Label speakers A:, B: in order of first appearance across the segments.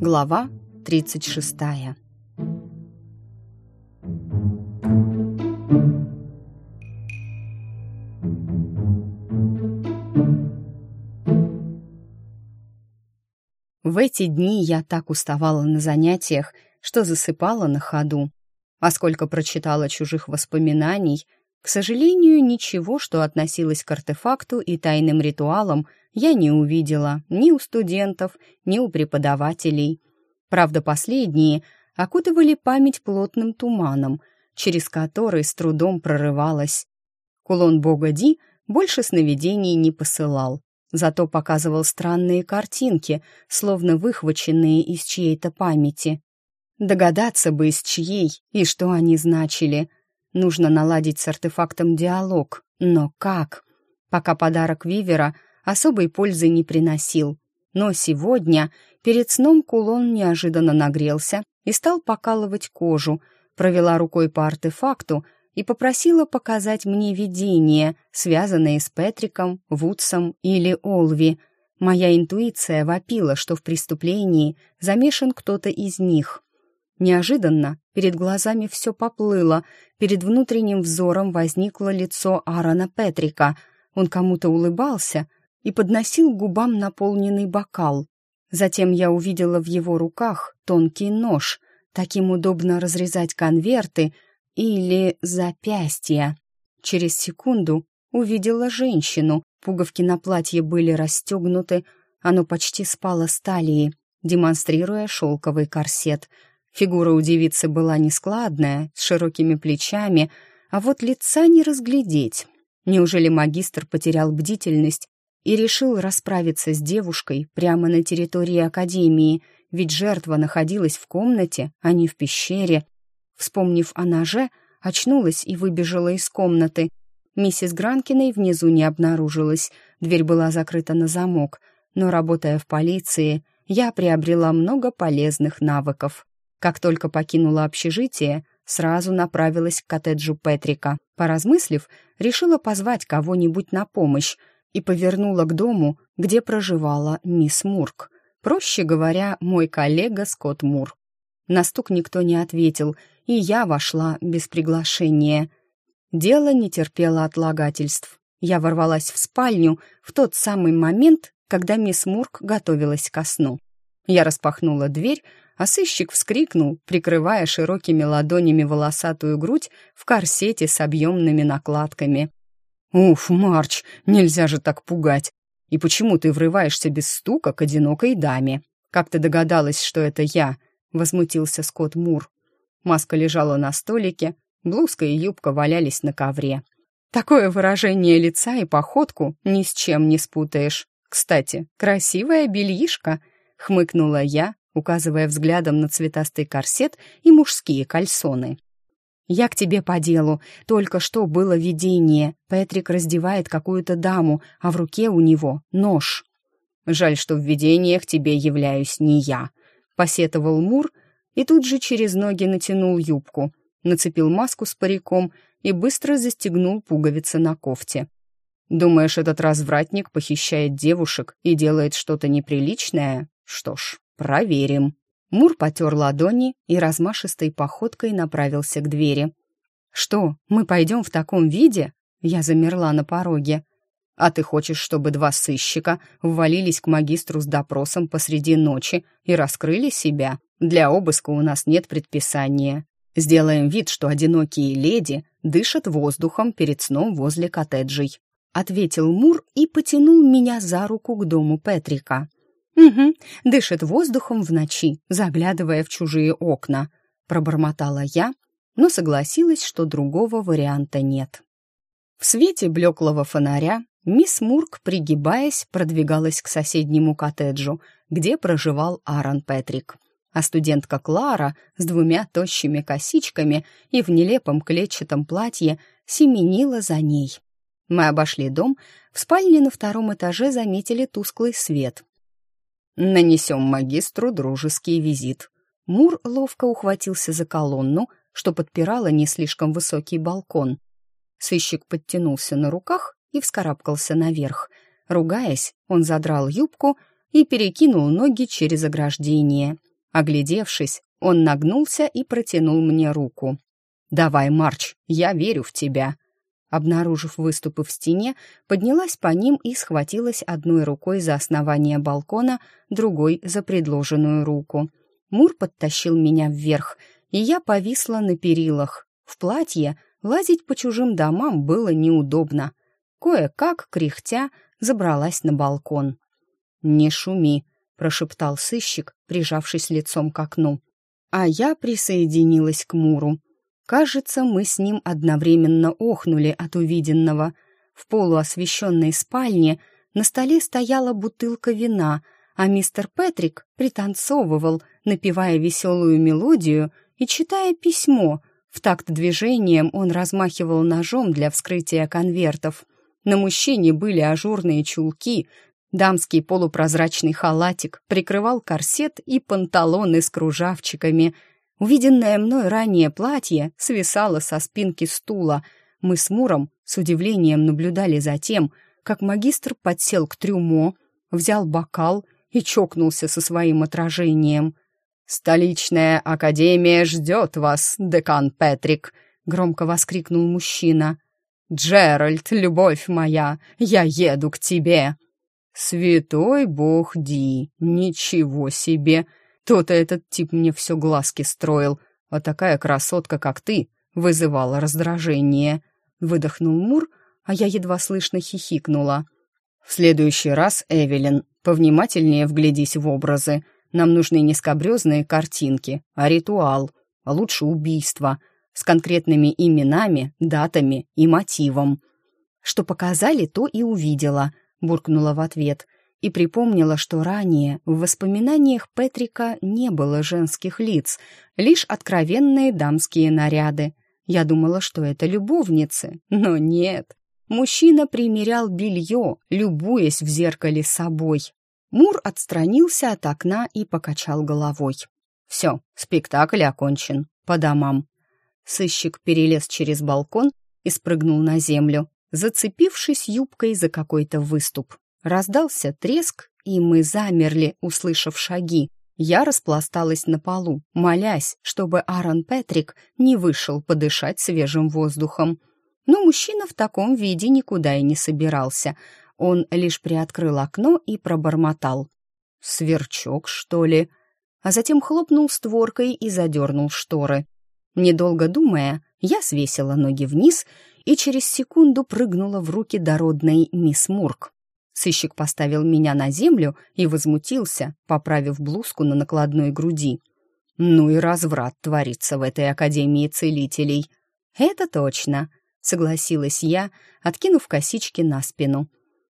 A: Глава 36 В эти дни я так уставала на занятиях, что засыпала на ходу. А сколько прочитала чужих воспоминаний, к сожалению, ничего, что относилось к артефакту и тайным ритуалам, я не увидела ни у студентов, ни у преподавателей. Правда, последние окутывали память плотным туманом, через который с трудом прорывалась. Кулон бога Ди больше сновидений не посылал, зато показывал странные картинки, словно выхваченные из чьей-то памяти. Догадаться бы, из чьей и что они значили. Нужно наладить с артефактом диалог, но как? Пока подарок Вивера особой пользы не приносил. Но сегодня перед сном кулон неожиданно нагрелся и стал покалывать кожу, провела рукой по артефакту и попросила показать мне видение, связанное с Петриком, Вудсом или Олви. Моя интуиция вопила, что в преступлении замешан кто-то из них. Неожиданно перед глазами все поплыло, перед внутренним взором возникло лицо Аарона Петрика. Он кому-то улыбался и подносил губам наполненный бокал. Затем я увидела в его руках тонкий нож. Таким удобно разрезать конверты — или запястья. Через секунду увидела женщину. Пуговки на платье были расстегнуты, оно почти спало с талии, демонстрируя шелковый корсет. Фигура у девицы была нескладная, с широкими плечами, а вот лица не разглядеть. Неужели магистр потерял бдительность и решил расправиться с девушкой прямо на территории Академии, ведь жертва находилась в комнате, а не в пещере. Вспомнив о ноже, очнулась и выбежала из комнаты. Миссис Гранкиной внизу не обнаружилась, дверь была закрыта на замок, но, работая в полиции, я приобрела много полезных навыков. Как только покинула общежитие, сразу направилась к коттеджу Петрика. Поразмыслив, решила позвать кого-нибудь на помощь и повернула к дому, где проживала мисс Мурк. Проще говоря, мой коллега Скотт Мур. На стук никто не ответил, и я вошла без приглашения. Дело не терпело отлагательств. Я ворвалась в спальню в тот самый момент, когда мисс Мурк готовилась ко сну. Я распахнула дверь, а сыщик вскрикнул, прикрывая широкими ладонями волосатую грудь в корсете с объемными накладками. «Уф, Марч, нельзя же так пугать! И почему ты врываешься без стука к одинокой даме? Как ты догадалась, что это я?» — возмутился Скотт Мур. Маска лежала на столике, блузка и юбка валялись на ковре. Такое выражение лица и походку ни с чем не спутаешь. Кстати, красивая бельишка, хмыкнула я, указывая взглядом на цветастый корсет и мужские кальсоны. «Я к тебе по делу. Только что было видение. Петрик раздевает какую-то даму, а в руке у него нож». «Жаль, что в видениях тебе являюсь не я», — посетовал Мур, и тут же через ноги натянул юбку, нацепил маску с париком и быстро застегнул пуговицы на кофте. «Думаешь, этот развратник похищает девушек и делает что-то неприличное? Что ж, проверим». Мур потер ладони и размашистой походкой направился к двери. «Что, мы пойдем в таком виде?» Я замерла на пороге. «А ты хочешь, чтобы два сыщика ввалились к магистру с допросом посреди ночи и раскрыли себя?» Для обыска у нас нет предписания. Сделаем вид, что одинокие леди дышат воздухом перед сном возле коттеджей», — ответил Мур и потянул меня за руку к дому Петрика. «Угу, дышит воздухом в ночи, заглядывая в чужие окна», — пробормотала я, но согласилась, что другого варианта нет. В свете блеклого фонаря мисс Мурк, пригибаясь, продвигалась к соседнему коттеджу, где проживал Аарон Петрик а студентка Клара с двумя тощими косичками и в нелепом клетчатом платье семенила за ней. Мы обошли дом, в спальне на втором этаже заметили тусклый свет. «Нанесем магистру дружеский визит». Мур ловко ухватился за колонну, что подпирала не слишком высокий балкон. Сыщик подтянулся на руках и вскарабкался наверх. Ругаясь, он задрал юбку и перекинул ноги через ограждение. Оглядевшись, он нагнулся и протянул мне руку. «Давай, Марч, я верю в тебя». Обнаружив выступы в стене, поднялась по ним и схватилась одной рукой за основание балкона, другой — за предложенную руку. Мур подтащил меня вверх, и я повисла на перилах. В платье лазить по чужим домам было неудобно. Кое-как, кряхтя, забралась на балкон. «Не шуми», — прошептал сыщик, прижавшись лицом к окну. А я присоединилась к Муру. Кажется, мы с ним одновременно охнули от увиденного. В полуосвещенной спальне на столе стояла бутылка вина, а мистер Петрик пританцовывал, напевая веселую мелодию и читая письмо. В такт движением он размахивал ножом для вскрытия конвертов. На мужчине были ажурные чулки, дамский полупрозрачный халатик прикрывал корсет и панталоны с кружавчиками. Увиденное мной ранее платье свисало со спинки стула. Мы с Муром с удивлением наблюдали за тем, как магистр подсел к трюмо, взял бокал и чокнулся со своим отражением. «Столичная академия ждет вас, декан Петрик!» — громко воскликнул мужчина. «Джеральд, любовь моя, я еду к тебе!» «Святой бог Ди, ничего себе! То-то этот тип мне все глазки строил, а такая красотка, как ты, вызывала раздражение!» Выдохнул Мур, а я едва слышно хихикнула. «В следующий раз, Эвелин, повнимательнее вглядись в образы. Нам нужны не скобрезные картинки, а ритуал, а лучше убийство, с конкретными именами, датами и мотивом. Что показали, то и увидела, буркнула в ответ и припомнила, что ранее в воспоминаниях Петрика не было женских лиц, лишь откровенные дамские наряды. Я думала, что это любовницы, но нет. Мужчина примерял белье, любуясь в зеркале собой. Мур отстранился от окна и покачал головой. «Все, спектакль окончен. По домам». Сыщик перелез через балкон и спрыгнул на землю, зацепившись юбкой за какой-то выступ. Раздался треск, и мы замерли, услышав шаги. Я распласталась на полу, молясь, чтобы Аарон Петрик не вышел подышать свежим воздухом. Но мужчина в таком виде никуда и не собирался. Он лишь приоткрыл окно и пробормотал. «Сверчок, что ли?» А затем хлопнул створкой и задернул шторы. Недолго думая, я свесила ноги вниз и через секунду прыгнула в руки дородной мисс Мурк. Сыщик поставил меня на землю и возмутился, поправив блузку на накладной груди. «Ну и разврат творится в этой Академии Целителей». «Это точно», — согласилась я, откинув косички на спину.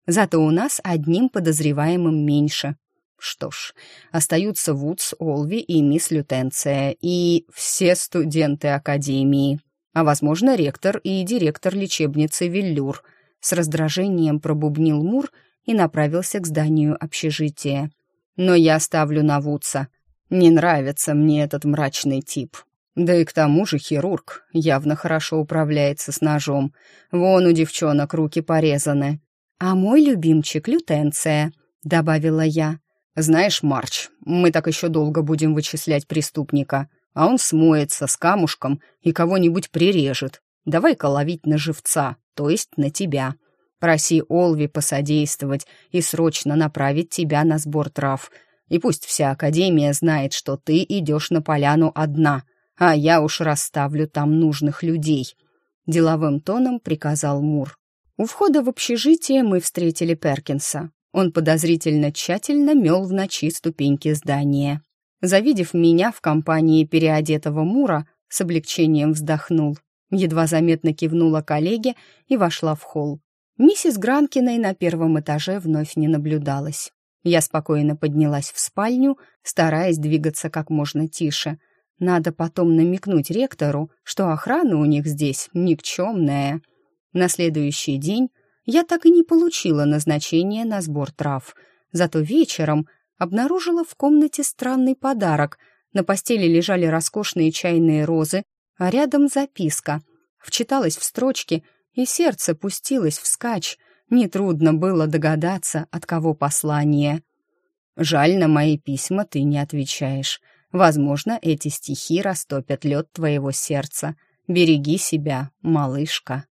A: Зато у нас одним подозреваемым меньше. Что ж, остаются Вудс, Олви и мисс Лютенция, и все студенты Академии, а, возможно, ректор и директор лечебницы Виллюр. С раздражением пробубнил Мур и направился к зданию общежития. Но я ставлю на Вудса. Не нравится мне этот мрачный тип. Да и к тому же хирург явно хорошо управляется с ножом. Вон у девчонок руки порезаны. «А мой любимчик — лютенция», — добавила я. «Знаешь, Марч, мы так еще долго будем вычислять преступника, а он смоется с камушком и кого-нибудь прирежет. Давай-ка ловить на живца, то есть на тебя. Проси Олви посодействовать и срочно направить тебя на сбор трав. И пусть вся Академия знает, что ты идешь на поляну одна, а я уж расставлю там нужных людей», — деловым тоном приказал Мур. У входа в общежитие мы встретили Перкинса. Он подозрительно тщательно мел в ночи ступеньки здания. Завидев меня в компании переодетого Мура, с облегчением вздохнул. Едва заметно кивнула коллеге и вошла в холл. Миссис Гранкиной на первом этаже вновь не наблюдалась. Я спокойно поднялась в спальню, стараясь двигаться как можно тише. Надо потом намекнуть ректору, что охрана у них здесь никчемная — на следующий день я так и не получила назначение на сбор трав, зато вечером обнаружила в комнате странный подарок. На постели лежали роскошные чайные розы, а рядом записка. Вчиталась в строчки, и сердце пустилось вскачь. нетрудно было догадаться, от кого послание. «Жаль, на мои письма ты не отвечаешь. Возможно, эти стихи растопят лед твоего сердца. Береги себя, малышка».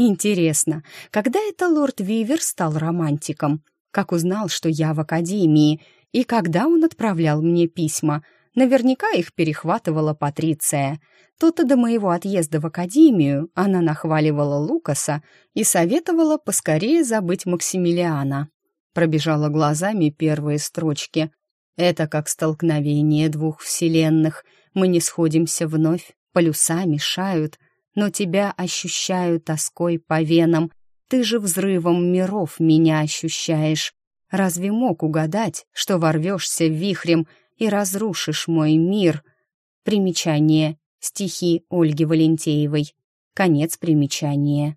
A: Интересно, когда это лорд Вивер стал романтиком? Как узнал, что я в академии? И когда он отправлял мне письма? Наверняка их перехватывала Патриция. То-то до моего отъезда в академию она нахваливала Лукаса и советовала поскорее забыть Максимилиана. Пробежала глазами первые строчки. «Это как столкновение двух вселенных. Мы не сходимся вновь, полюса мешают, но тебя ощущаю тоской по венам. Ты же взрывом миров меня ощущаешь. Разве мог угадать, что ворвешься вихрем и разрушишь мой мир?» Примечание. Стихи Ольги Валентеевой. Конец примечания.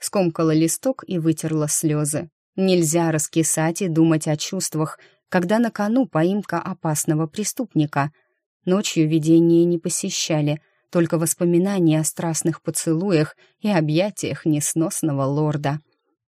A: Скомкала листок и вытерла слезы. Нельзя раскисать и думать о чувствах, когда на кону поимка опасного преступника. Ночью видения не посещали, только воспоминания о страстных поцелуях и объятиях несносного лорда.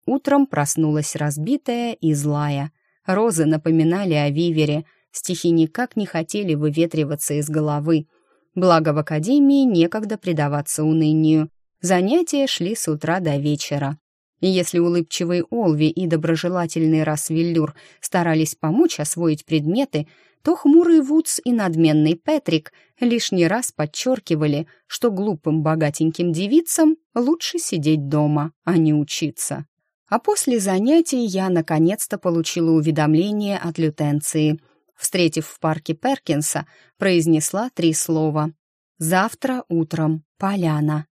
A: Утром проснулась разбитая и злая. Розы напоминали о вивере, стихи никак не хотели выветриваться из головы — Благо в академии некогда предаваться унынию. Занятия шли с утра до вечера. И если улыбчивый Олви и доброжелательный Расвеллюр старались помочь освоить предметы, то хмурый Вудс и надменный Петрик лишний раз подчеркивали, что глупым богатеньким девицам лучше сидеть дома, а не учиться. А после занятий я наконец-то получила уведомление от лютенции — встретив в парке Перкинса, произнесла три слова. «Завтра утром. Поляна».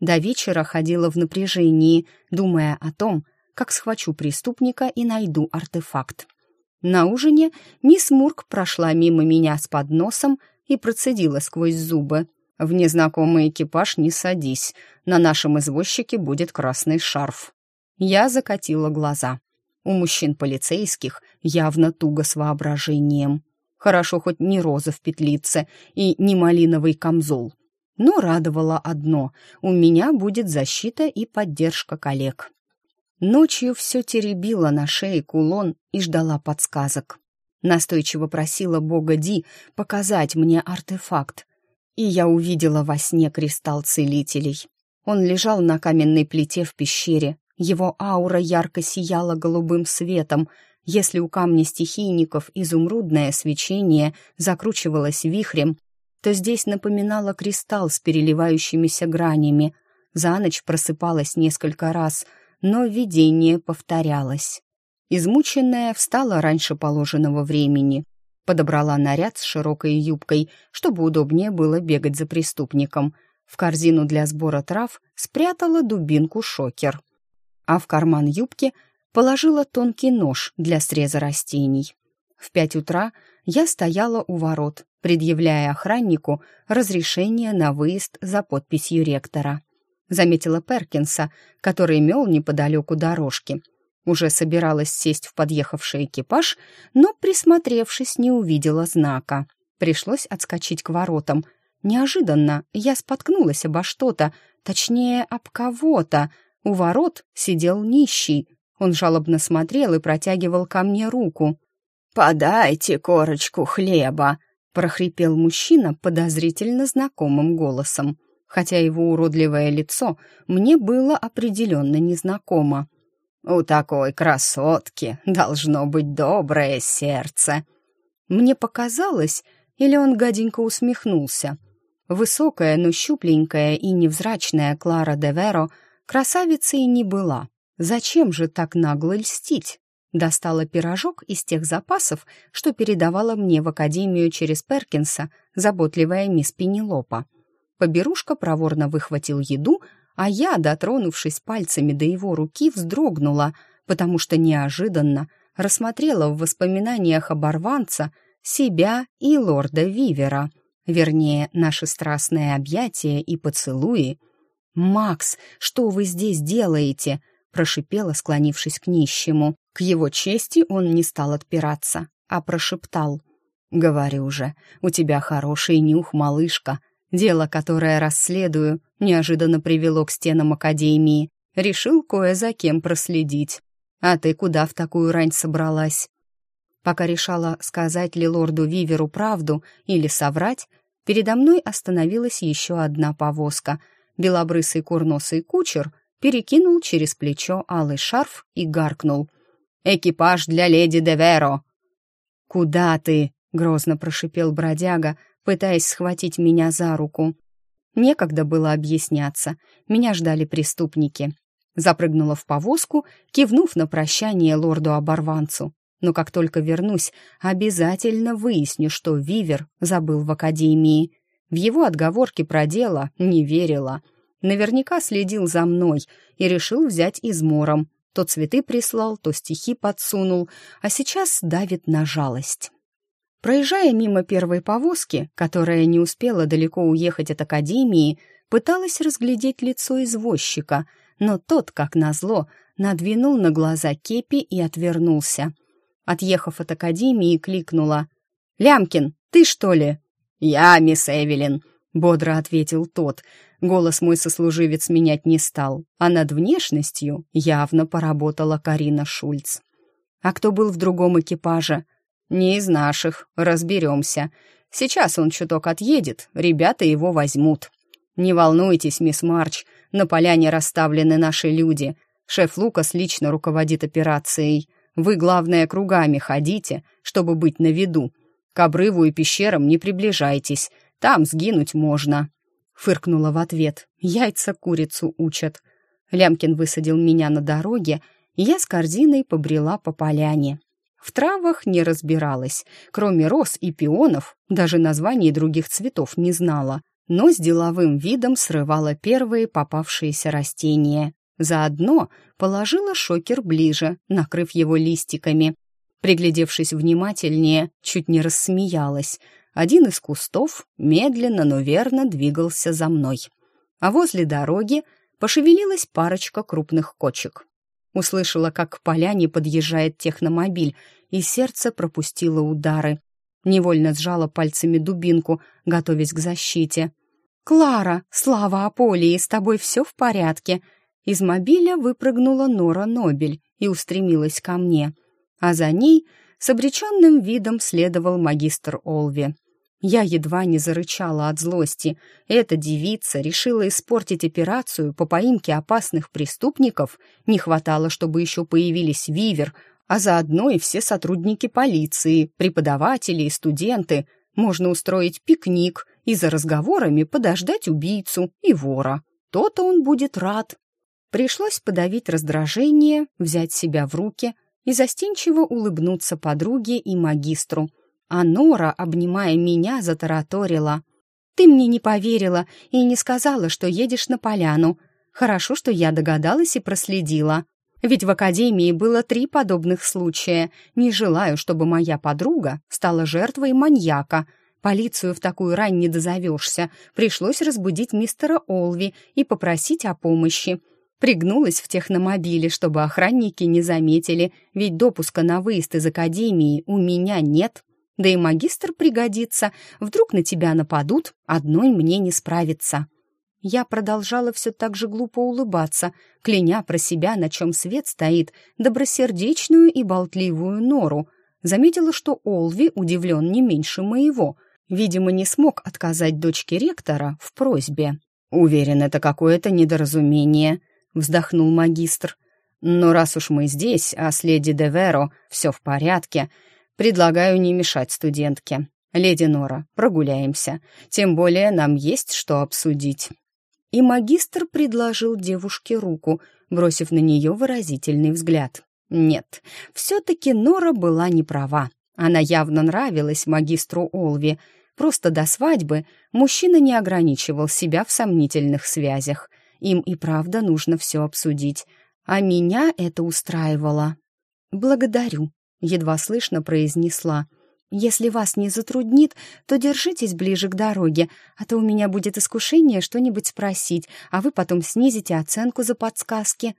A: До вечера ходила в напряжении, думая о том, как схвачу преступника и найду артефакт. На ужине мисс Мурк прошла мимо меня с подносом и процедила сквозь зубы. «В незнакомый экипаж не садись, на нашем извозчике будет красный шарф». Я закатила глаза. У мужчин полицейских явно туго с воображением. Хорошо хоть не роза в петлице и не малиновый камзол. Но радовало одно — у меня будет защита и поддержка коллег. Ночью все теребила на шее кулон и ждала подсказок. Настойчиво просила бога Ди показать мне артефакт. И я увидела во сне кристалл целителей. Он лежал на каменной плите в пещере, его аура ярко сияла голубым светом. Если у камня стихийников изумрудное свечение закручивалось вихрем, то здесь напоминало кристалл с переливающимися гранями. За ночь просыпалась несколько раз, но видение повторялось. Измученная встала раньше положенного времени, подобрала наряд с широкой юбкой, чтобы удобнее было бегать за преступником. В корзину для сбора трав спрятала дубинку-шокер — а в карман юбки положила тонкий нож для среза растений. В пять утра я стояла у ворот, предъявляя охраннику разрешение на выезд за подписью ректора. Заметила Перкинса, который мел неподалеку дорожки. Уже собиралась сесть в подъехавший экипаж, но, присмотревшись, не увидела знака. Пришлось отскочить к воротам. Неожиданно я споткнулась обо что-то, точнее, об кого-то, у ворот сидел нищий. Он жалобно смотрел и протягивал ко мне руку. «Подайте корочку хлеба!» — прохрипел мужчина подозрительно знакомым голосом, хотя его уродливое лицо мне было определенно незнакомо. «У такой красотки должно быть доброе сердце!» Мне показалось, или он гаденько усмехнулся. Высокая, но щупленькая и невзрачная Клара де Веро Красавицей не была. Зачем же так нагло льстить? Достала пирожок из тех запасов, что передавала мне в академию через Перкинса заботливая мисс Пенелопа. Поберушка проворно выхватил еду, а я, дотронувшись пальцами до его руки, вздрогнула, потому что неожиданно рассмотрела в воспоминаниях оборванца себя и лорда Вивера, вернее, наши страстные объятия и поцелуи — «Макс, что вы здесь делаете?» прошипела, склонившись к нищему. К его чести он не стал отпираться, а прошептал. «Говорю же, у тебя хороший нюх, малышка. Дело, которое расследую, неожиданно привело к стенам Академии. Решил кое за кем проследить. А ты куда в такую рань собралась? Пока решала, сказать ли лорду Виверу правду или соврать, передо мной остановилась еще одна повозка. Белобрысый курносый кучер перекинул через плечо алый шарф и гаркнул. «Экипаж для леди Деверо!» «Куда ты?» — грозно прошипел бродяга, пытаясь схватить меня за руку. Некогда было объясняться. Меня ждали преступники. Запрыгнула в повозку, кивнув на прощание лорду-оборванцу. Но как только вернусь, обязательно выясню, что Вивер забыл в академии. В его отговорки про дело не верила. Наверняка следил за мной и решил взять измором. То цветы прислал, то стихи подсунул, а сейчас давит на жалость. Проезжая мимо первой повозки, которая не успела далеко уехать от академии, пыталась разглядеть лицо извозчика, но тот, как назло, надвинул на глаза кепи и отвернулся. Отъехав от академии, кликнула. «Лямкин, ты что ли?» «Я, мисс Эвелин», — бодро ответил тот. Голос мой сослуживец менять не стал, а над внешностью явно поработала Карина Шульц. «А кто был в другом экипаже?» «Не из наших, разберемся. Сейчас он чуток отъедет, ребята его возьмут». «Не волнуйтесь, мисс Марч, на поляне расставлены наши люди. Шеф Лукас лично руководит операцией. Вы, главное, кругами ходите, чтобы быть на виду. К обрыву и пещерам не приближайтесь, там сгинуть можно». Фыркнула в ответ. «Яйца курицу учат». Лямкин высадил меня на дороге, и я с корзиной побрела по поляне. В травах не разбиралась. Кроме роз и пионов, даже названий других цветов не знала, но с деловым видом срывала первые попавшиеся растения. Заодно положила шокер ближе, накрыв его листиками. Приглядевшись внимательнее, чуть не рассмеялась. Один из кустов медленно, но верно двигался за мной. А возле дороги пошевелилась парочка крупных кочек. Услышала, как к поляне подъезжает техномобиль, и сердце пропустило удары. Невольно сжала пальцами дубинку, готовясь к защите. «Клара, слава Аполии, с тобой все в порядке?» Из мобиля выпрыгнула Нора Нобель и устремилась ко мне, а за ней с обреченным видом следовал магистр Олви. Я едва не зарычала от злости. Эта девица решила испортить операцию по поимке опасных преступников. Не хватало, чтобы еще появились Вивер, а заодно и все сотрудники полиции, преподаватели и студенты. Можно устроить пикник и за разговорами подождать убийцу и вора. То-то он будет рад. Пришлось подавить раздражение, взять себя в руки и застенчиво улыбнуться подруге и магистру. А Нора, обнимая меня, затараторила. «Ты мне не поверила и не сказала, что едешь на поляну. Хорошо, что я догадалась и проследила. Ведь в академии было три подобных случая. Не желаю, чтобы моя подруга стала жертвой маньяка. Полицию в такую рань не дозовешься. Пришлось разбудить мистера Олви и попросить о помощи. Пригнулась в техномобиле, чтобы охранники не заметили, ведь допуска на выезд из академии у меня нет. Да и магистр пригодится. Вдруг на тебя нападут, одной мне не справиться. Я продолжала все так же глупо улыбаться, кляня про себя, на чем свет стоит, добросердечную и болтливую нору. Заметила, что Олви удивлен не меньше моего. Видимо, не смог отказать дочке ректора в просьбе. «Уверен, это какое-то недоразумение», — вздохнул магистр. «Но раз уж мы здесь, а с леди Деверо все в порядке, предлагаю не мешать студентке. Леди Нора, прогуляемся. Тем более нам есть что обсудить». И магистр предложил девушке руку, бросив на нее выразительный взгляд. Нет, все-таки Нора была не права. Она явно нравилась магистру Олви. Просто до свадьбы мужчина не ограничивал себя в сомнительных связях — им и правда нужно все обсудить. А меня это устраивало. «Благодарю», — едва слышно произнесла. «Если вас не затруднит, то держитесь ближе к дороге, а то у меня будет искушение что-нибудь спросить, а вы потом снизите оценку за подсказки».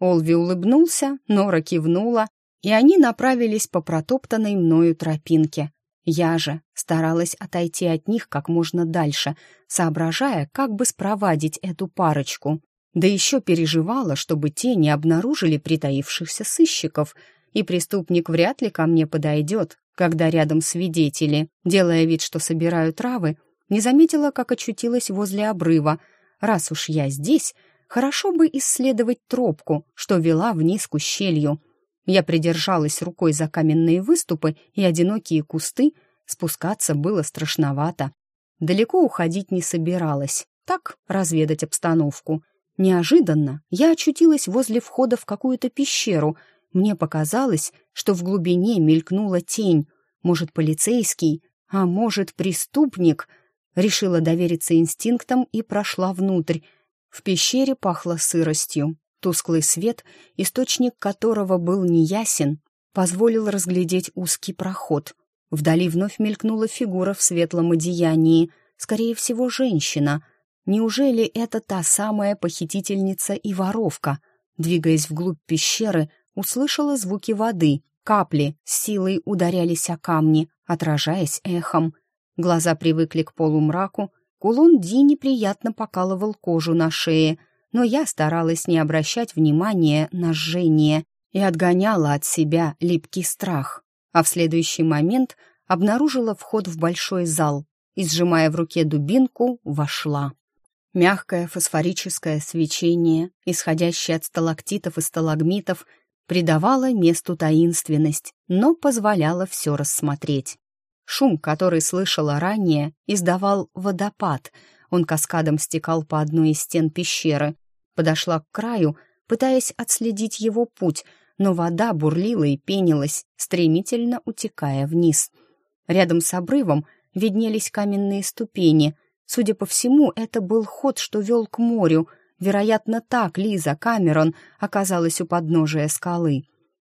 A: Олви улыбнулся, Нора кивнула, и они направились по протоптанной мною тропинке. Я же старалась отойти от них как можно дальше, соображая, как бы спровадить эту парочку. Да еще переживала, чтобы те не обнаружили притаившихся сыщиков, и преступник вряд ли ко мне подойдет, когда рядом свидетели, делая вид, что собираю травы, не заметила, как очутилась возле обрыва. Раз уж я здесь, хорошо бы исследовать тропку, что вела вниз к ущелью. Я придержалась рукой за каменные выступы и одинокие кусты, спускаться было страшновато. Далеко уходить не собиралась, так разведать обстановку. Неожиданно я очутилась возле входа в какую-то пещеру. Мне показалось, что в глубине мелькнула тень. Может, полицейский, а может, преступник. Решила довериться инстинктам и прошла внутрь. В пещере пахло сыростью. Тусклый свет, источник которого был неясен, позволил разглядеть узкий проход. Вдали вновь мелькнула фигура в светлом одеянии, скорее всего, женщина. Неужели это та самая похитительница и воровка? Двигаясь вглубь пещеры, услышала звуки воды, капли с силой ударялись о камни, отражаясь эхом. Глаза привыкли к полумраку, кулон Ди неприятно покалывал кожу на шее — но я старалась не обращать внимания на жжение и отгоняла от себя липкий страх, а в следующий момент обнаружила вход в большой зал и, сжимая в руке дубинку, вошла. Мягкое фосфорическое свечение, исходящее от сталактитов и сталагмитов, придавало месту таинственность, но позволяло все рассмотреть. Шум, который слышала ранее, издавал водопад. Он каскадом стекал по одной из стен пещеры, подошла к краю, пытаясь отследить его путь, но вода бурлила и пенилась, стремительно утекая вниз. Рядом с обрывом виднелись каменные ступени. Судя по всему, это был ход, что вел к морю. Вероятно, так Лиза Камерон оказалась у подножия скалы.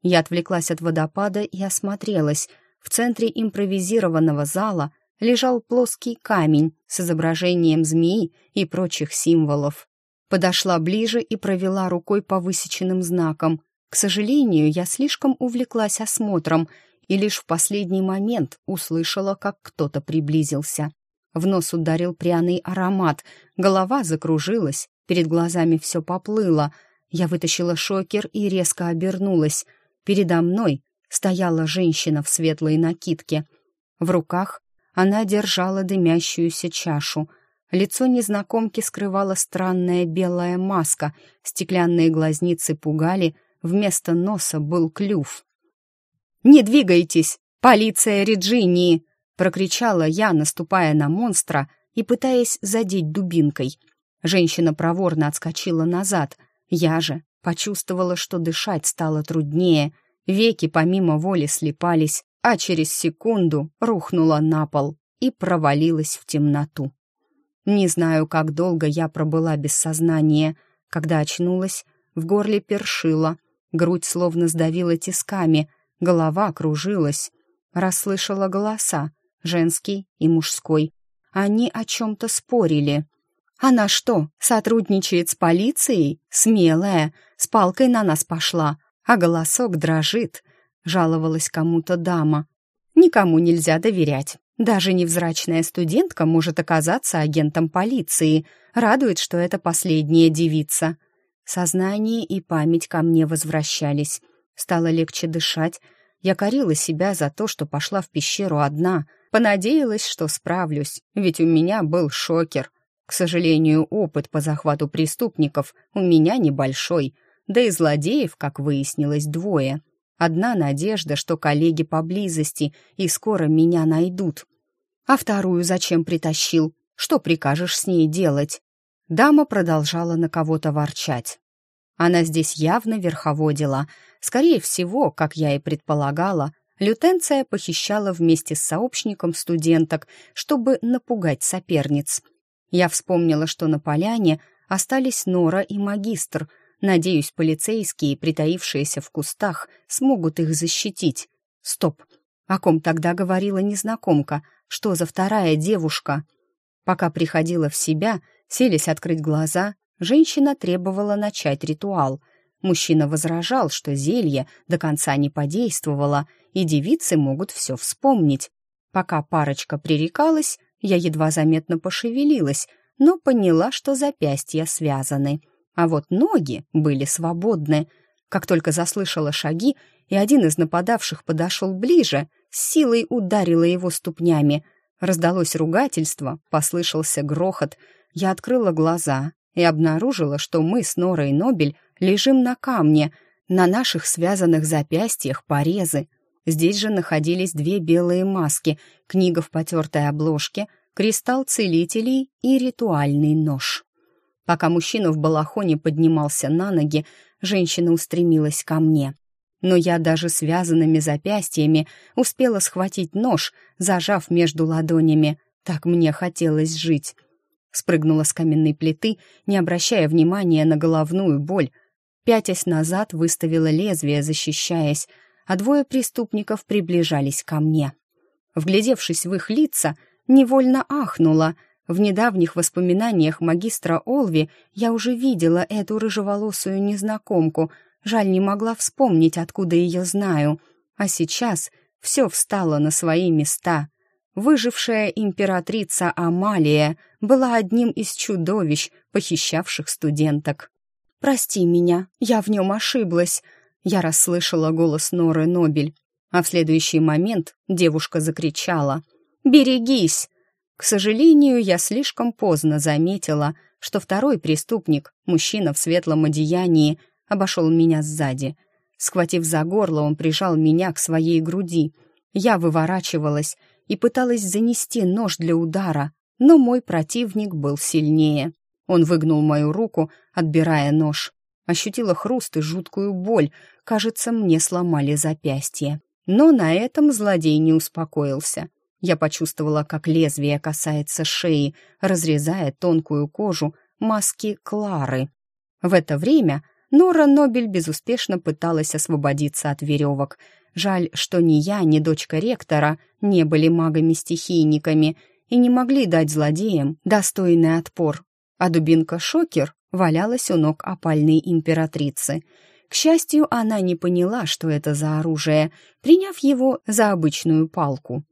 A: Я отвлеклась от водопада и осмотрелась. В центре импровизированного зала лежал плоский камень с изображением змеи и прочих символов подошла ближе и провела рукой по высеченным знакам. К сожалению, я слишком увлеклась осмотром и лишь в последний момент услышала, как кто-то приблизился. В нос ударил пряный аромат, голова закружилась, перед глазами все поплыло. Я вытащила шокер и резко обернулась. Передо мной стояла женщина в светлой накидке. В руках она держала дымящуюся чашу — Лицо незнакомки скрывала странная белая маска, стеклянные глазницы пугали, вместо носа был клюв. «Не двигайтесь! Полиция Реджинии!» — прокричала я, наступая на монстра и пытаясь задеть дубинкой. Женщина проворно отскочила назад. Я же почувствовала, что дышать стало труднее. Веки помимо воли слепались, а через секунду рухнула на пол и провалилась в темноту. Не знаю, как долго я пробыла без сознания. Когда очнулась, в горле першило, грудь словно сдавила тисками, голова кружилась. Расслышала голоса, женский и мужской. Они о чем-то спорили. «Она что, сотрудничает с полицией? Смелая, с палкой на нас пошла, а голосок дрожит», — жаловалась кому-то дама. «Никому нельзя доверять. Даже невзрачная студентка может оказаться агентом полиции. Радует, что это последняя девица. Сознание и память ко мне возвращались. Стало легче дышать. Я корила себя за то, что пошла в пещеру одна. Понадеялась, что справлюсь, ведь у меня был шокер. К сожалению, опыт по захвату преступников у меня небольшой, да и злодеев, как выяснилось, двое. Одна надежда, что коллеги поблизости и скоро меня найдут. А вторую зачем притащил? Что прикажешь с ней делать? Дама продолжала на кого-то ворчать. Она здесь явно верховодила. Скорее всего, как я и предполагала, лютенция похищала вместе с сообщником студенток, чтобы напугать соперниц. Я вспомнила, что на поляне остались Нора и магистр. Надеюсь, полицейские, притаившиеся в кустах, смогут их защитить. Стоп, о ком тогда говорила незнакомка? Что за вторая девушка? Пока приходила в себя, селись открыть глаза, женщина требовала начать ритуал. Мужчина возражал, что зелье до конца не подействовало, и девицы могут все вспомнить. Пока парочка пререкалась, я едва заметно пошевелилась, но поняла, что запястья связаны. а вот ноги были свободны. Как только заслышала шаги, и один из нападавших подошел ближе, с силой ударила его ступнями. Раздалось ругательство, послышался грохот. Я открыла глаза и обнаружила, что мы с Норой Нобель лежим на камне, на наших связанных запястьях порезы. Здесь же находились две белые маски, книга в потертой обложке, кристалл целителей и ритуальный нож. Пока мужчина в балахоне поднимался на ноги, женщина устремилась ко мне. Но я даже связанными запястьями успела схватить нож, зажав между ладонями. Так мне хотелось жить. Спрыгнула с каменной плиты, не обращая внимания на головную боль. Пятясь назад, выставила лезвие, защищаясь, а двое преступников приближались ко мне. Вглядевшись в их лица, невольно ахнула — в недавних воспоминаниях магистра Олви я уже видела эту рыжеволосую незнакомку, жаль, не могла вспомнить, откуда ее знаю. А сейчас все встало на свои места. Выжившая императрица Амалия была одним из чудовищ, похищавших студенток. «Прости меня, я в нем ошиблась», — я расслышала голос Норы Нобель. А в следующий момент девушка закричала «Берегись!» К сожалению, я слишком поздно заметила, что второй преступник, мужчина в светлом одеянии, обошел меня сзади. Схватив за горло, он прижал меня к своей груди. Я выворачивалась и пыталась занести нож для удара, но мой противник был сильнее. Он выгнул мою руку, отбирая нож. Ощутила хруст и жуткую боль. Кажется, мне сломали запястье. Но на этом злодей не успокоился. Я почувствовала, как лезвие касается шеи, разрезая тонкую кожу маски Клары. В это время Нора Нобель безуспешно пыталась освободиться от веревок. Жаль, что ни я, ни дочка ректора не были магами-стихийниками и не могли дать злодеям достойный отпор. А дубинка Шокер валялась у ног опальной императрицы. К счастью, она не поняла, что это за оружие, приняв его за обычную палку.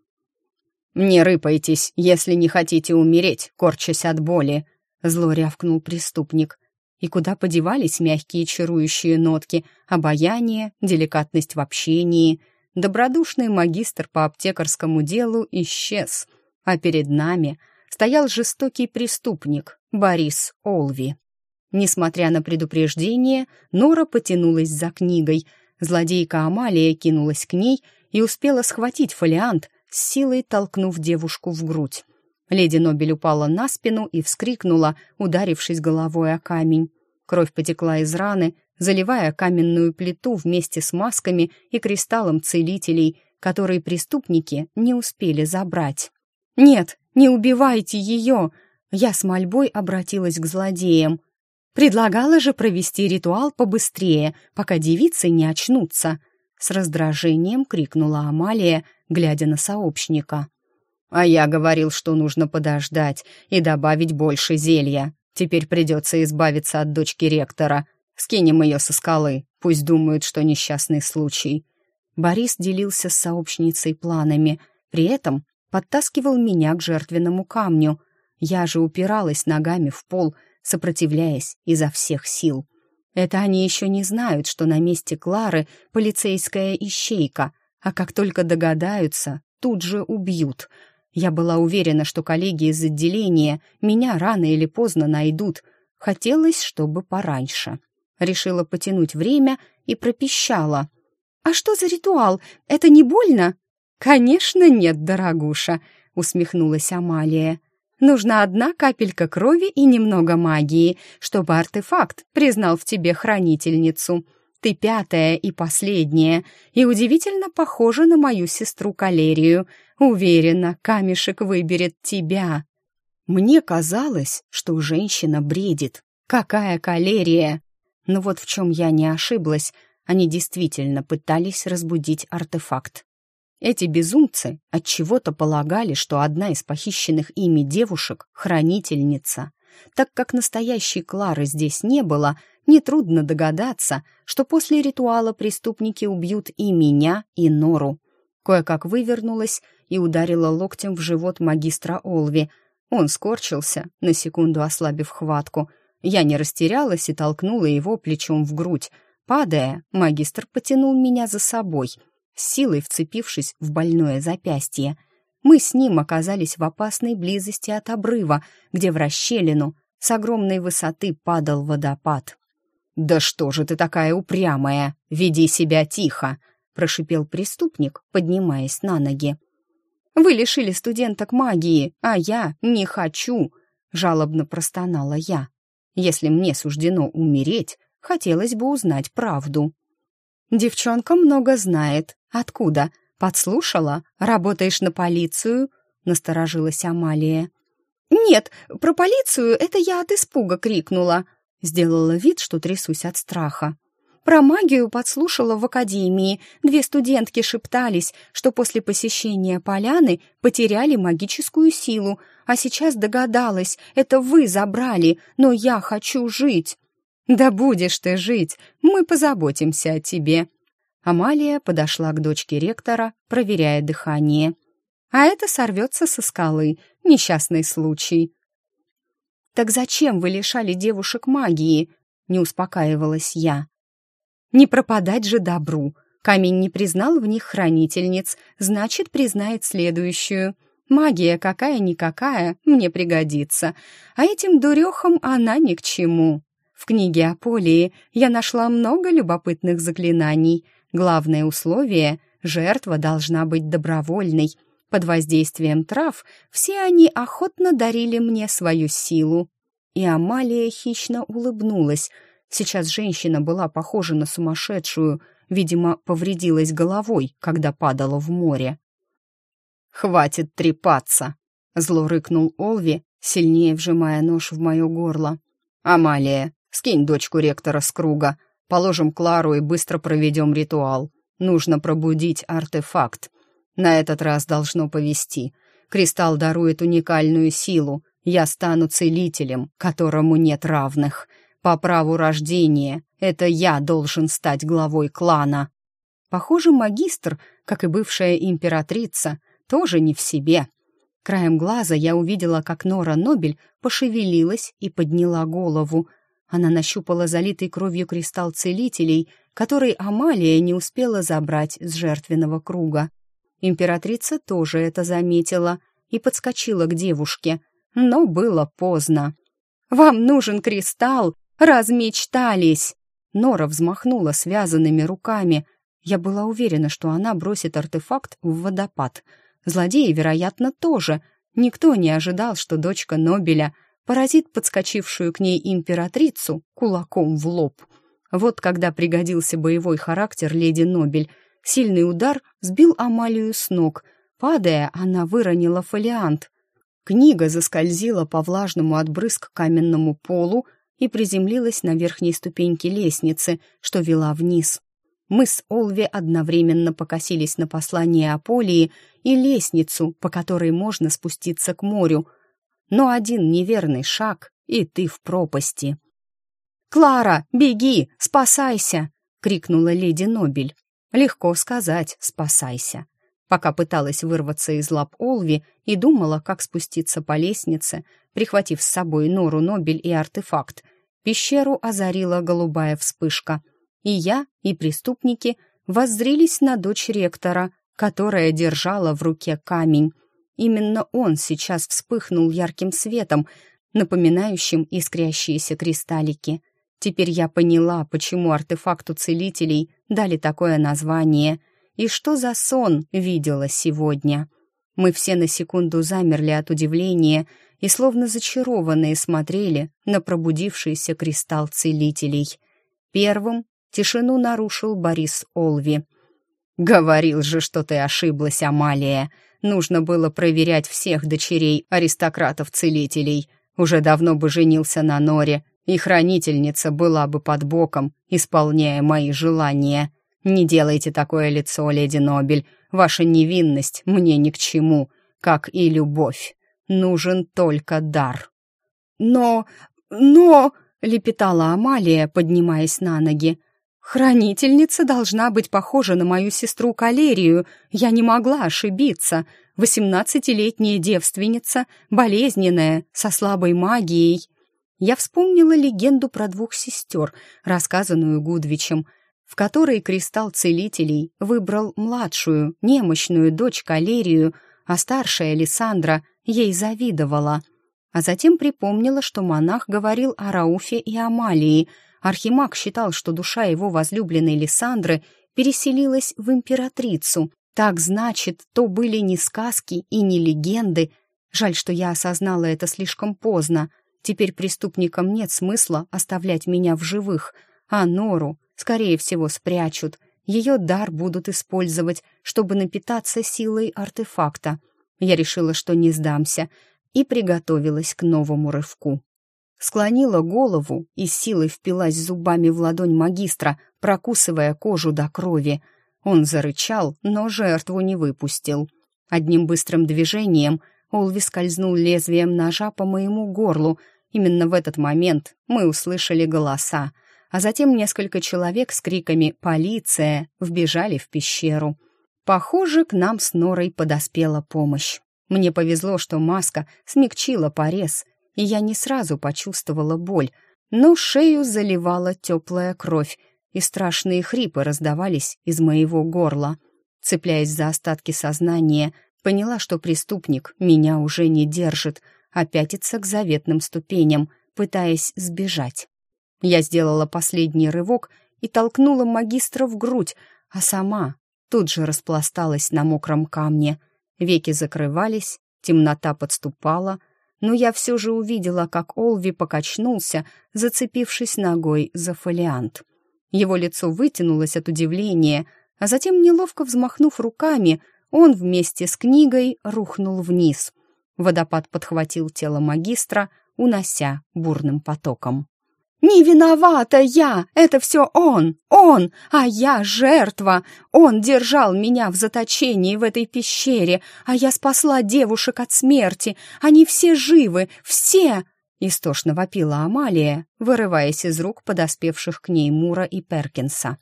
A: «Не рыпайтесь, если не хотите умереть, корчась от боли», — зло рявкнул преступник. И куда подевались мягкие чарующие нотки, обаяние, деликатность в общении. Добродушный магистр по аптекарскому делу исчез, а перед нами стоял жестокий преступник Борис Олви. Несмотря на предупреждение, Нора потянулась за книгой. Злодейка Амалия кинулась к ней и успела схватить фолиант — с силой толкнув девушку в грудь. Леди Нобель упала на спину и вскрикнула, ударившись головой о камень. Кровь потекла из раны, заливая каменную плиту вместе с масками и кристаллом целителей, которые преступники не успели забрать. «Нет, не убивайте ее!» Я с мольбой обратилась к злодеям. Предлагала же провести ритуал побыстрее, пока девицы не очнутся. С раздражением крикнула Амалия, глядя на сообщника. «А я говорил, что нужно подождать и добавить больше зелья. Теперь придется избавиться от дочки ректора. Скинем ее со скалы, пусть думают, что несчастный случай». Борис делился с сообщницей планами, при этом подтаскивал меня к жертвенному камню. Я же упиралась ногами в пол, сопротивляясь изо всех сил. Это они еще не знают, что на месте Клары полицейская ищейка, а как только догадаются, тут же убьют. Я была уверена, что коллеги из отделения меня рано или поздно найдут. Хотелось, чтобы пораньше. Решила потянуть время и пропищала. «А что за ритуал? Это не больно?» «Конечно нет, дорогуша», — усмехнулась Амалия. Нужна одна капелька крови и немного магии, чтобы артефакт признал в тебе хранительницу. Ты пятая и последняя, и удивительно похожа на мою сестру Калерию. Уверена, камешек выберет тебя. Мне казалось, что женщина бредит. Какая калерия! Но вот в чем я не ошиблась, они действительно пытались разбудить артефакт. Эти безумцы от чего-то полагали, что одна из похищенных ими девушек — хранительница. Так как настоящей Клары здесь не было, нетрудно догадаться, что после ритуала преступники убьют и меня, и Нору. Кое-как вывернулась и ударила локтем в живот магистра Олви. Он скорчился, на секунду ослабив хватку. Я не растерялась и толкнула его плечом в грудь. Падая, магистр потянул меня за собой, силой вцепившись в больное запястье. Мы с ним оказались в опасной близости от обрыва, где в расщелину с огромной высоты падал водопад. «Да что же ты такая упрямая? Веди себя тихо!» — прошипел преступник, поднимаясь на ноги. «Вы лишили студенток магии, а я не хочу!» — жалобно простонала я. «Если мне суждено умереть, хотелось бы узнать правду». «Девчонка много знает. Откуда? Подслушала? Работаешь на полицию?» — насторожилась Амалия. «Нет, про полицию это я от испуга крикнула», — сделала вид, что трясусь от страха. Про магию подслушала в академии. Две студентки шептались, что после посещения поляны потеряли магическую силу, а сейчас догадалась, это вы забрали, но я хочу жить. Да будешь ты жить, мы позаботимся о тебе. Амалия подошла к дочке ректора, проверяя дыхание. А это сорвется со скалы, несчастный случай. «Так зачем вы лишали девушек магии?» — не успокаивалась я. Не пропадать же добру. Камень не признал в них хранительниц, значит, признает следующую. Магия какая-никакая мне пригодится, а этим дурехам она ни к чему. В книге о Полии я нашла много любопытных заклинаний. Главное условие — жертва должна быть добровольной. Под воздействием трав все они охотно дарили мне свою силу. И Амалия хищно улыбнулась — Сейчас женщина была похожа на сумасшедшую, видимо, повредилась головой, когда падала в море. «Хватит трепаться!» — зло рыкнул Олви, сильнее вжимая нож в мое горло. «Амалия, скинь дочку ректора с круга, положим Клару и быстро проведем ритуал. Нужно пробудить артефакт. На этот раз должно повести. Кристалл дарует уникальную силу. Я стану целителем, которому нет равных. По праву рождения это я должен стать главой клана. Похоже, магистр, как и бывшая императрица, тоже не в себе. Краем глаза я увидела, как Нора Нобель пошевелилась и подняла голову. Она нащупала залитый кровью кристалл целителей, который Амалия не успела забрать с жертвенного круга. Императрица тоже это заметила и подскочила к девушке, но было поздно. «Вам нужен кристалл «Размечтались!» Нора взмахнула связанными руками. Я была уверена, что она бросит артефакт в водопад. Злодеи, вероятно, тоже. Никто не ожидал, что дочка Нобеля поразит подскочившую к ней императрицу кулаком в лоб. Вот когда пригодился боевой характер леди Нобель, сильный удар сбил Амалию с ног. Падая, она выронила фолиант. Книга заскользила по влажному от брызг каменному полу, и приземлилась на верхней ступеньке лестницы, что вела вниз. Мы с Олви одновременно покосились на послание Аполии и лестницу, по которой можно спуститься к морю. Но один неверный шаг, и ты в пропасти. «Клара, беги, спасайся!» — крикнула леди Нобель. Легко сказать «спасайся». Пока пыталась вырваться из лап Олви и думала, как спуститься по лестнице, прихватив с собой нору Нобель и артефакт, пещеру озарила голубая вспышка. И я, и преступники воззрились на дочь ректора, которая держала в руке камень. Именно он сейчас вспыхнул ярким светом, напоминающим искрящиеся кристаллики. Теперь я поняла, почему артефакту целителей дали такое название и что за сон видела сегодня. Мы все на секунду замерли от удивления и словно зачарованные смотрели на пробудившийся кристалл целителей. Первым тишину нарушил Борис Олви. «Говорил же, что ты ошиблась, Амалия. Нужно было проверять всех дочерей аристократов-целителей. Уже давно бы женился на Норе, и хранительница была бы под боком, исполняя мои желания. Не делайте такое лицо, леди Нобель. Ваша невинность мне ни к чему, как и любовь нужен только дар. «Но... но...» — лепетала Амалия, поднимаясь на ноги. «Хранительница должна быть похожа на мою сестру Калерию. Я не могла ошибиться. Восемнадцатилетняя девственница, болезненная, со слабой магией». я вспомнила легенду про двух сестер, рассказанную Гудвичем, в которой кристалл целителей выбрал младшую, немощную дочь Калерию, а старшая Лиссандра ей завидовала. А затем припомнила, что монах говорил о Рауфе и Амалии. Архимаг считал, что душа его возлюбленной Лиссандры переселилась в императрицу. Так значит, то были не сказки и не легенды. Жаль, что я осознала это слишком поздно. Теперь преступникам нет смысла оставлять меня в живых, а Нору, скорее всего, спрячут. Ее дар будут использовать, чтобы напитаться силой артефакта. Я решила, что не сдамся, и приготовилась к новому рывку. Склонила голову и силой впилась зубами в ладонь магистра, прокусывая кожу до крови. Он зарычал, но жертву не выпустил. Одним быстрым движением Олви скользнул лезвием ножа по моему горлу. Именно в этот момент мы услышали голоса, а затем несколько человек с криками «Полиция!» вбежали в пещеру. Похоже, к нам с Норой подоспела помощь. Мне повезло, что маска смягчила порез, и я не сразу почувствовала боль, но шею заливала теплая кровь, и страшные хрипы раздавались из моего горла. Цепляясь за остатки сознания, Поняла, что преступник меня уже не держит, а пятится к заветным ступеням, пытаясь сбежать. Я сделала последний рывок и толкнула магистра в грудь, а сама тут же распласталась на мокром камне. Веки закрывались, темнота подступала, но я все же увидела, как Олви покачнулся, зацепившись ногой за фолиант. Его лицо вытянулось от удивления, а затем, неловко взмахнув руками, он вместе с книгой рухнул вниз. Водопад подхватил тело магистра, унося бурным потоком. «Не виновата я! Это все он! Он! А я жертва! Он держал меня в заточении в этой пещере, а я спасла девушек от смерти! Они все живы! Все!» Истошно вопила Амалия, вырываясь из рук подоспевших к ней Мура и Перкинса.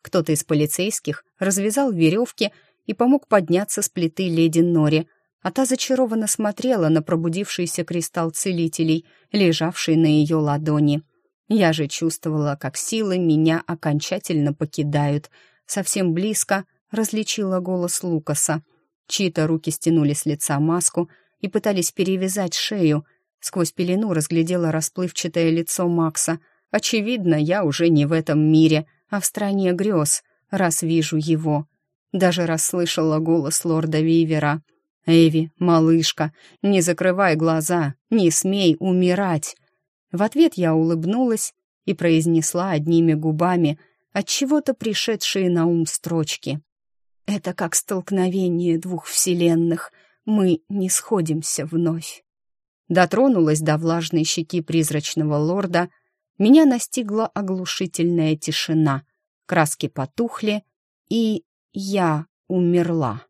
A: Кто-то из полицейских развязал веревки и помог подняться с плиты леди Нори, а та зачарованно смотрела на пробудившийся кристалл целителей, лежавший на ее ладони. Я же чувствовала, как силы меня окончательно покидают. Совсем близко различила голос Лукаса. Чьи-то руки стянули с лица маску и пытались перевязать шею. Сквозь пелену разглядела расплывчатое лицо Макса. Очевидно, я уже не в этом мире, а в стране грез, раз вижу его. Даже расслышала голос лорда Вивера. «Эви, малышка, не закрывай глаза, не смей умирать!» В ответ я улыбнулась и произнесла одними губами от чего-то пришедшие на ум строчки. «Это как столкновение двух вселенных, мы не сходимся вновь». Дотронулась до влажной щеки призрачного лорда, меня настигла оглушительная тишина, краски потухли, и я умерла.